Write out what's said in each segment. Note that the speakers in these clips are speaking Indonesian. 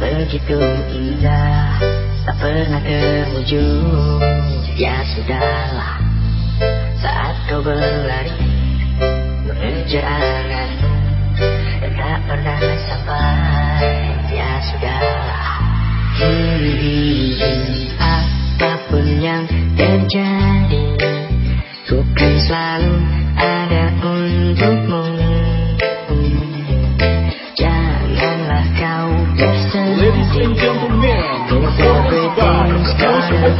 yang begitu indah tak pernah terwujud ya sudahlah saat kau berlari mengejar anganmu dan tak pernah sampai ya sudahlah hmm, apa pun yang terjadi ku kan selalu Ladies and bersedih gentlemen, performance by House of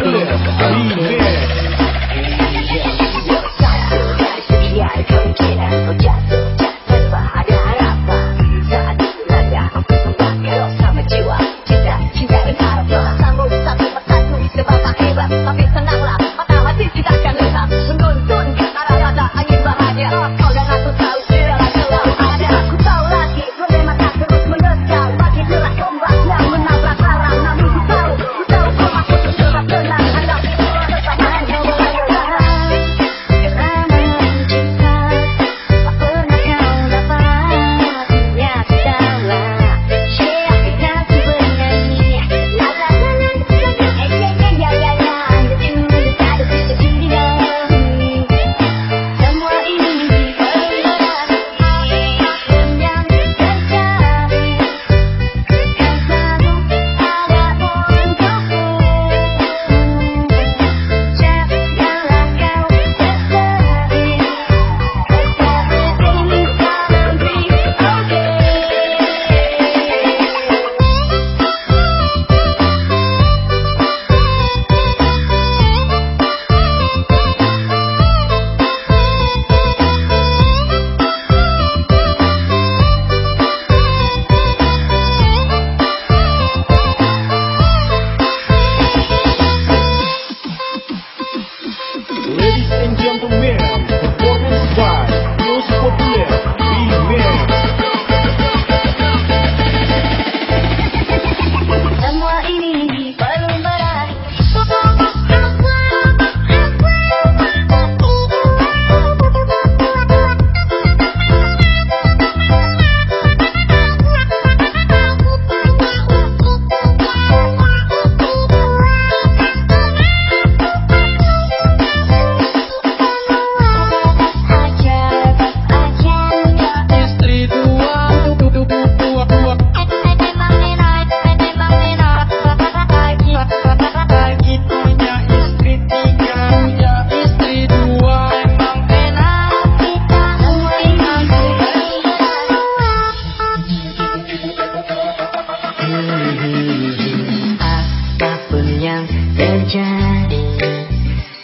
Apa pun yang terjadi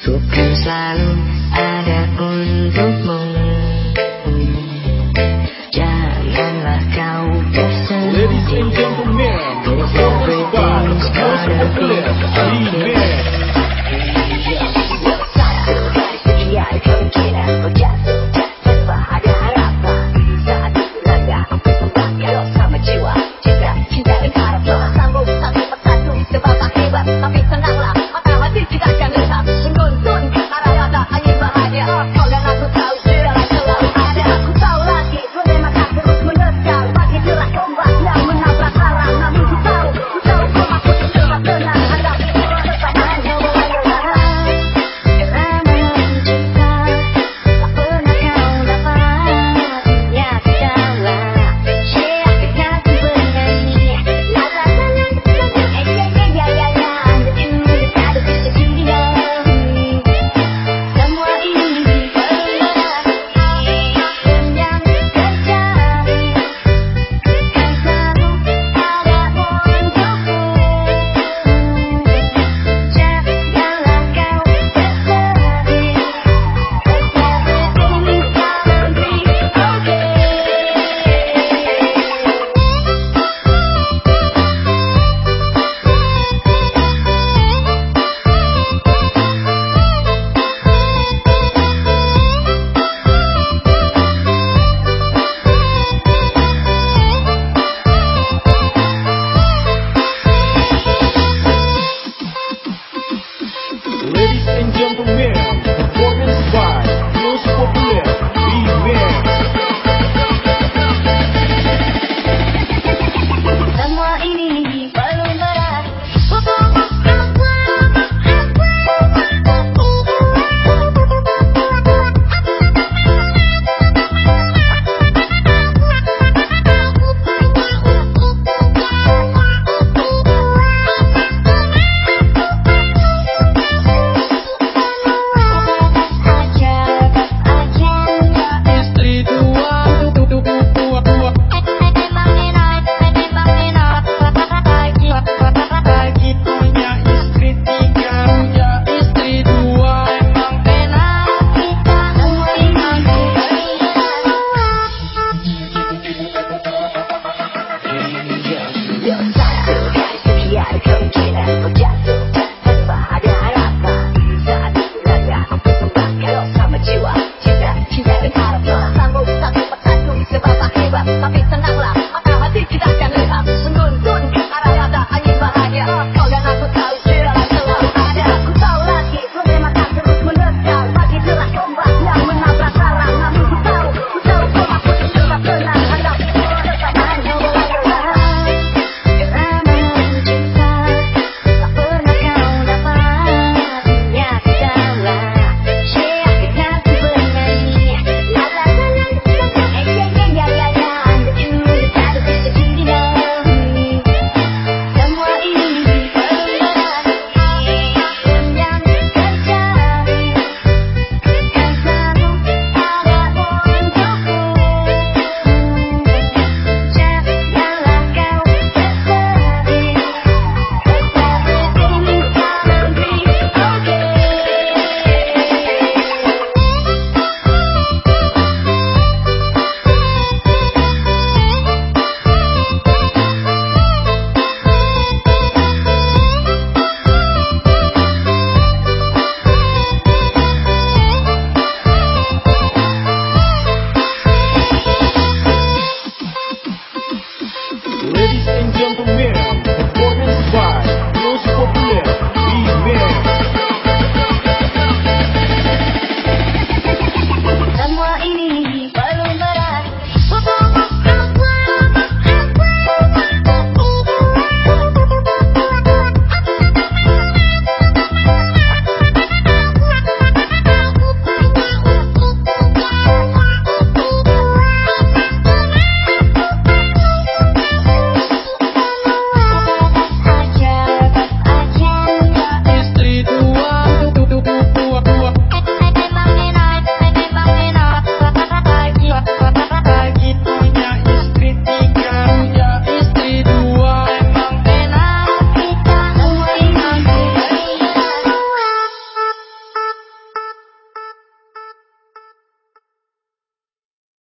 Ku selalu ada untukmu. Janganlah kau bersedih. Ladies 心中不灭。